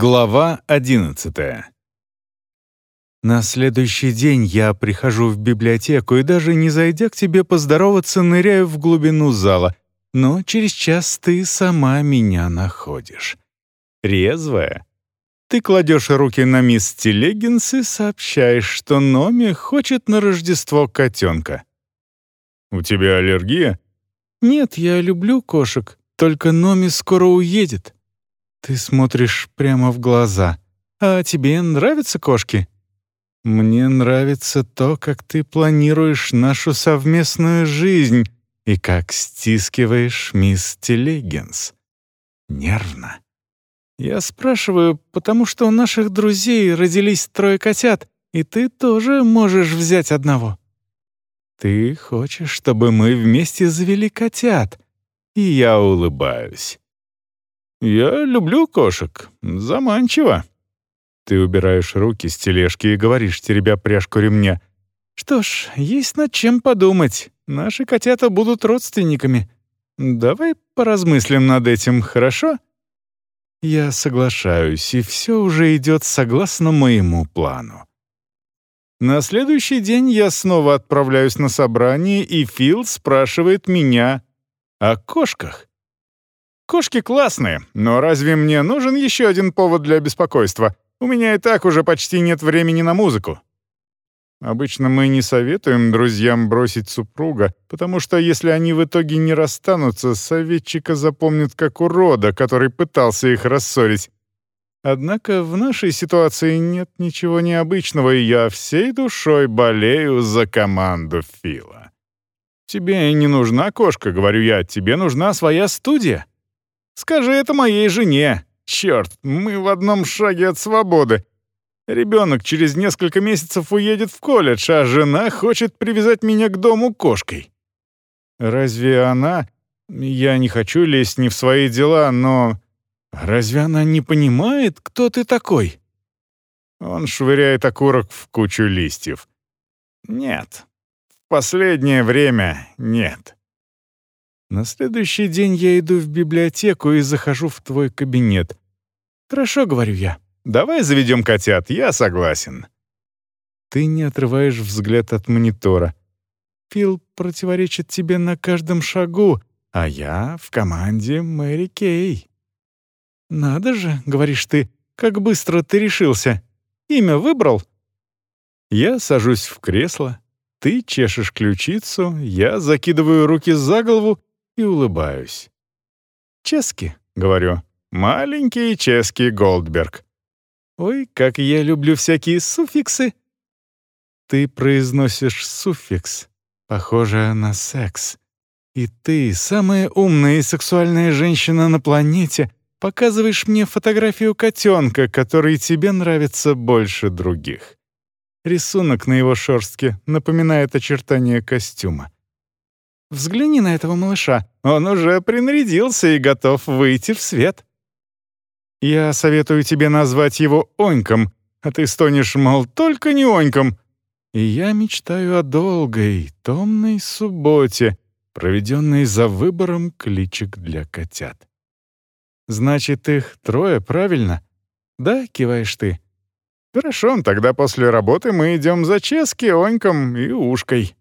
Глава одиннадцатая. На следующий день я прихожу в библиотеку и даже не зайдя к тебе поздороваться, ныряю в глубину зала, но через час ты сама меня находишь. Резвая. Ты кладешь руки на мисс Телегинс и сообщаешь, что Номи хочет на Рождество котенка. «У тебя аллергия?» «Нет, я люблю кошек, только Номи скоро уедет». Ты смотришь прямо в глаза. А тебе нравятся кошки? Мне нравится то, как ты планируешь нашу совместную жизнь и как стискиваешь мисс Телегенс. Нервно. Я спрашиваю, потому что у наших друзей родились трое котят, и ты тоже можешь взять одного. Ты хочешь, чтобы мы вместе завели котят, и я улыбаюсь. «Я люблю кошек. Заманчиво». Ты убираешь руки с тележки и говоришь, теребя пряжку ремня. «Что ж, есть над чем подумать. Наши котята будут родственниками. Давай поразмыслим над этим, хорошо?» Я соглашаюсь, и все уже идет согласно моему плану. На следующий день я снова отправляюсь на собрание, и Фил спрашивает меня о кошках. Кошки классные, но разве мне нужен еще один повод для беспокойства? У меня и так уже почти нет времени на музыку. Обычно мы не советуем друзьям бросить супруга, потому что если они в итоге не расстанутся, советчика запомнят как урода, который пытался их рассорить. Однако в нашей ситуации нет ничего необычного, и я всей душой болею за команду Фила. «Тебе не нужна кошка», — говорю я, — «тебе нужна своя студия». Скажи это моей жене. Черт, мы в одном шаге от свободы. Ребенок через несколько месяцев уедет в колледж, а жена хочет привязать меня к дому кошкой. Разве она... Я не хочу лезть не в свои дела, но... Разве она не понимает, кто ты такой? Он швыряет окурок в кучу листьев. Нет. В последнее время нет. На следующий день я иду в библиотеку и захожу в твой кабинет. «Хорошо», — говорю я. «Давай заведем котят, я согласен». Ты не отрываешь взгляд от монитора. Фил противоречит тебе на каждом шагу, а я в команде Мэри Кей. «Надо же», — говоришь ты, — «как быстро ты решился. Имя выбрал?» Я сажусь в кресло, ты чешешь ключицу, я закидываю руки за голову и улыбаюсь. «Чески», — говорю, — «маленький ческий Голдберг». «Ой, как я люблю всякие суффиксы». Ты произносишь суффикс, похоже на секс. И ты, самая умная и сексуальная женщина на планете, показываешь мне фотографию котенка, который тебе нравится больше других. Рисунок на его шерстке напоминает очертания костюма. Взгляни на этого малыша. Он уже принарядился и готов выйти в свет. Я советую тебе назвать его Оньком, а ты стонешь, мол, только не Оньком. И я мечтаю о долгой, томной субботе, проведенной за выбором кличек для котят. Значит, их трое, правильно? Да, киваешь ты. Хорошо, тогда после работы мы идем за Чески, Оньком и Ушкой.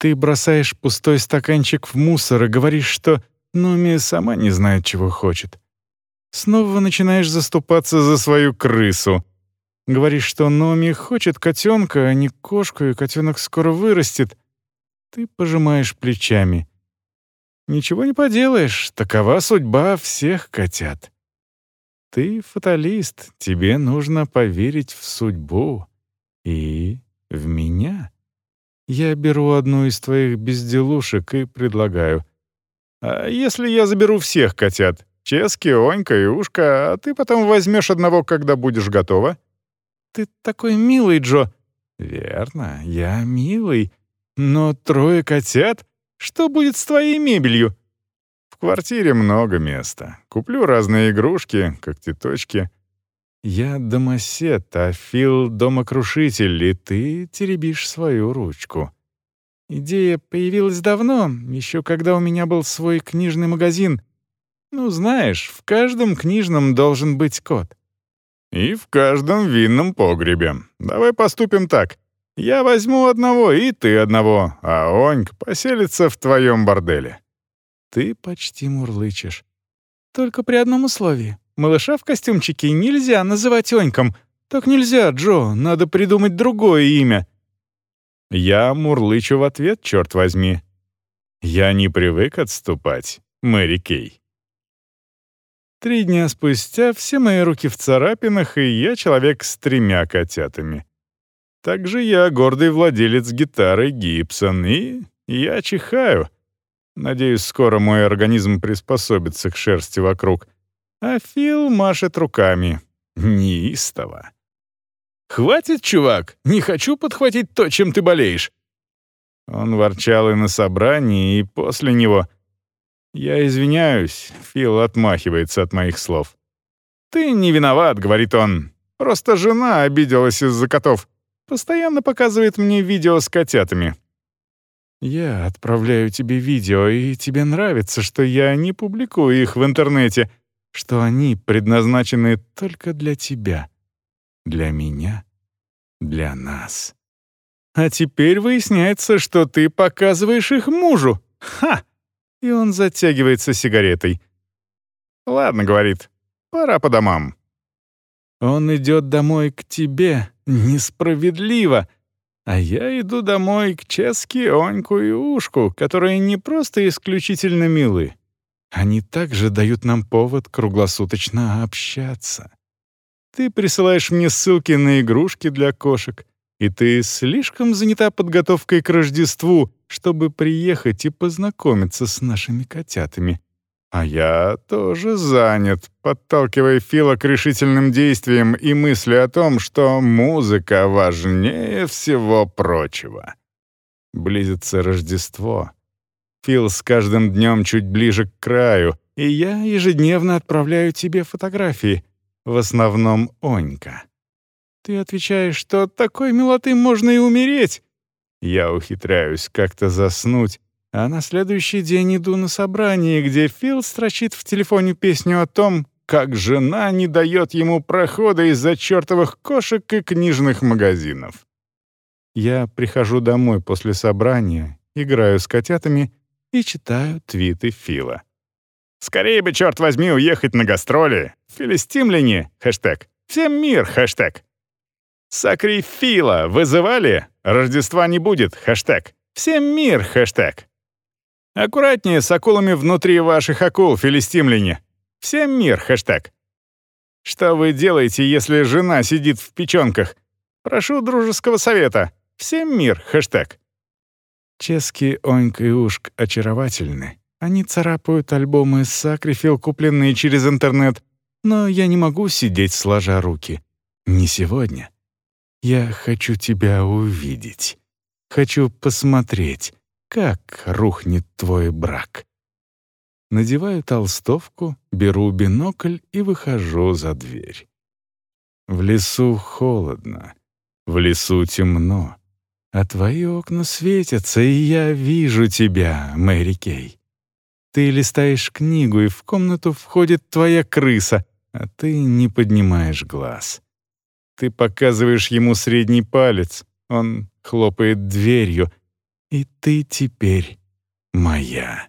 Ты бросаешь пустой стаканчик в мусор и говоришь, что Номи сама не знает, чего хочет. Снова начинаешь заступаться за свою крысу. Говоришь, что Номи хочет котенка, а не кошку, и котенок скоро вырастет. Ты пожимаешь плечами. Ничего не поделаешь, такова судьба всех котят. Ты фаталист, тебе нужно поверить в судьбу и в меня. Я беру одну из твоих безделушек и предлагаю. А если я заберу всех котят? Чески, Онька и Ушка, а ты потом возьмешь одного, когда будешь готова? Ты такой милый, Джо. Верно, я милый. Но трое котят? Что будет с твоей мебелью? В квартире много места. Куплю разные игрушки, когтеточки. «Я домосед, а Фил — домокрушитель, и ты теребишь свою ручку». Идея появилась давно, еще когда у меня был свой книжный магазин. Ну, знаешь, в каждом книжном должен быть кот. И в каждом винном погребе. Давай поступим так. Я возьму одного, и ты одного, а Оньк поселится в твоем борделе». Ты почти мурлычешь. «Только при одном условии. Малыша в костюмчике нельзя называть Оньком. Так нельзя, Джо, надо придумать другое имя». Я мурлычу в ответ, черт возьми. Я не привык отступать, Мэри Кей. Три дня спустя все мои руки в царапинах, и я человек с тремя котятами. Также я гордый владелец гитары Гибсон, и я чихаю. Надеюсь, скоро мой организм приспособится к шерсти вокруг. А Фил машет руками. Неистово. «Хватит, чувак! Не хочу подхватить то, чем ты болеешь!» Он ворчал и на собрании, и после него. «Я извиняюсь», — Фил отмахивается от моих слов. «Ты не виноват», — говорит он. «Просто жена обиделась из-за котов. Постоянно показывает мне видео с котятами. Я отправляю тебе видео, и тебе нравится, что я не публикую их в интернете, что они предназначены только для тебя, для меня, для нас. А теперь выясняется, что ты показываешь их мужу. Ха! И он затягивается сигаретой. «Ладно», — говорит, — «пора по домам». Он идет домой к тебе, Несправедливо. А я иду домой к Ческе, Оньку и Ушку, которые не просто исключительно милы. Они также дают нам повод круглосуточно общаться. Ты присылаешь мне ссылки на игрушки для кошек, и ты слишком занята подготовкой к Рождеству, чтобы приехать и познакомиться с нашими котятами. А я тоже занят, подталкивая Фила к решительным действиям и мысли о том, что музыка важнее всего прочего. Близится Рождество. Фил с каждым днем чуть ближе к краю, и я ежедневно отправляю тебе фотографии, в основном Онька. Ты отвечаешь, что от такой милоты можно и умереть. Я ухитряюсь как-то заснуть, а на следующий день иду на собрание, где Фил строчит в телефоне песню о том, как жена не дает ему прохода из-за чертовых кошек и книжных магазинов. Я прихожу домой после собрания, играю с котятами и читаю твиты Фила. «Скорее бы, черт возьми, уехать на гастроли! Филистимляне! Хэштег! Всем мир! Хэштег! Сакри Фила вызывали? Рождества не будет! Хэштег! Всем мир! Хэштег! Аккуратнее с акулами внутри ваших акул, филистимляне. Всем мир, хэштег. Что вы делаете, если жена сидит в печенках? Прошу дружеского совета. Всем мир, хэштег. Чески, Оньк и Ушк очаровательны. Они царапают альбомы Сакрифил, купленные через интернет, но я не могу сидеть сложа руки. Не сегодня. Я хочу тебя увидеть. Хочу посмотреть, как рухнет твой брак. Надеваю толстовку, беру бинокль и выхожу за дверь. В лесу холодно, в лесу темно, а твои окна светятся, и я вижу тебя, Мэри Кей. Ты листаешь книгу, и в комнату входит твоя крыса, а ты не поднимаешь глаз. Ты показываешь ему средний палец, он хлопает дверью, и ты теперь моя.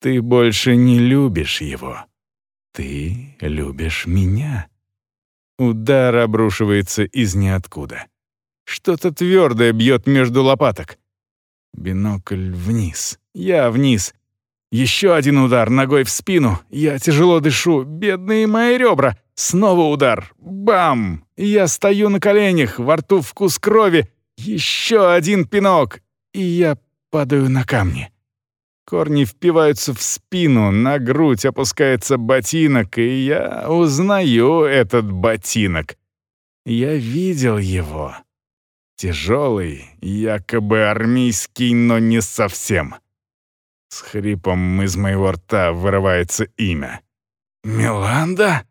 Ты больше не любишь его. Ты любишь меня. Удар обрушивается из ниоткуда. Что-то твердое бьет между лопаток. Бинокль вниз. Я вниз. Еще один удар ногой в спину. Я тяжело дышу. Бедные мои ребра. Снова удар. Бам! Я стою на коленях, во рту вкус крови. Еще один пинок и я падаю на камни. Корни впиваются в спину, на грудь опускается ботинок, и я узнаю этот ботинок. Я видел его. Тяжелый, якобы армейский, но не совсем. С хрипом из моего рта вырывается имя. «Миланда?»